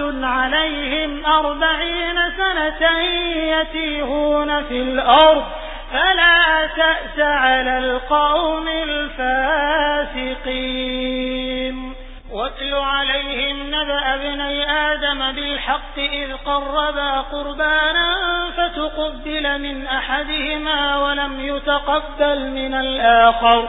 عليهم أربعين سنة يتيهون في الأرض فلا تأس على القوم الفاسقين. واتل عليهم نبأ ابني آدم بالحق إذ قربا قربانا فتقبل من أحدهما ولم يتقبل من الآخر.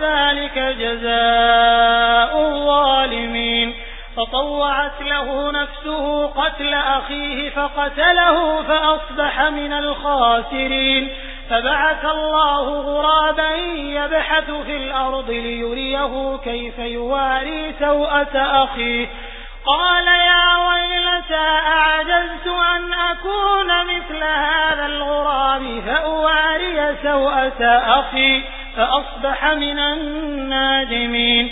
وذلك جزاء الظالمين. فطوعت له نفسه قتل أخيه فقتله فأصبح من الخاسرين. فبعث الله غرابا يبحث في الأرض ليريه كيف يواري سوءة أخيه. قال يا ويلتى أعجزت أن أكون مثل هذا الغراب فأواري سوءة أخي. فأصبح من النادمين.